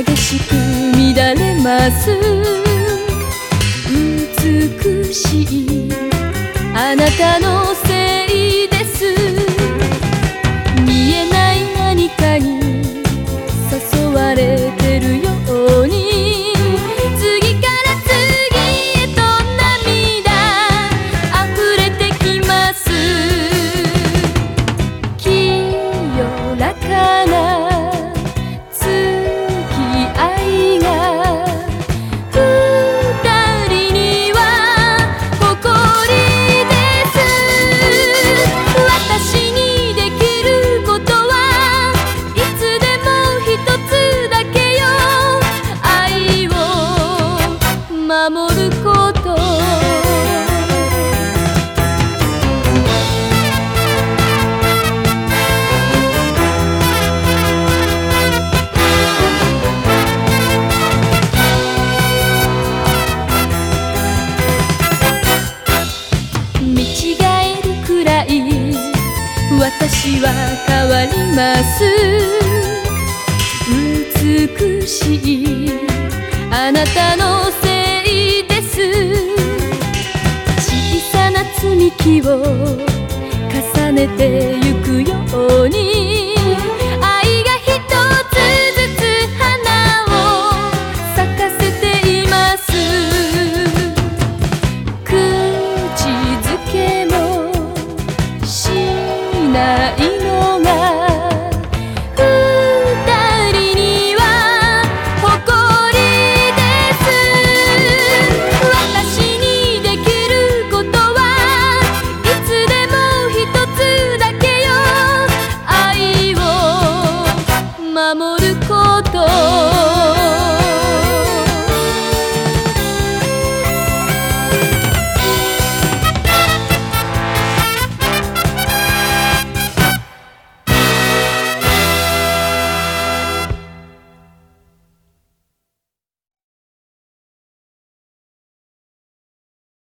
激しく乱れます。美しいあなたの守ること。私は変わります。美しいあなたの積み木を重ねてゆくようにこと。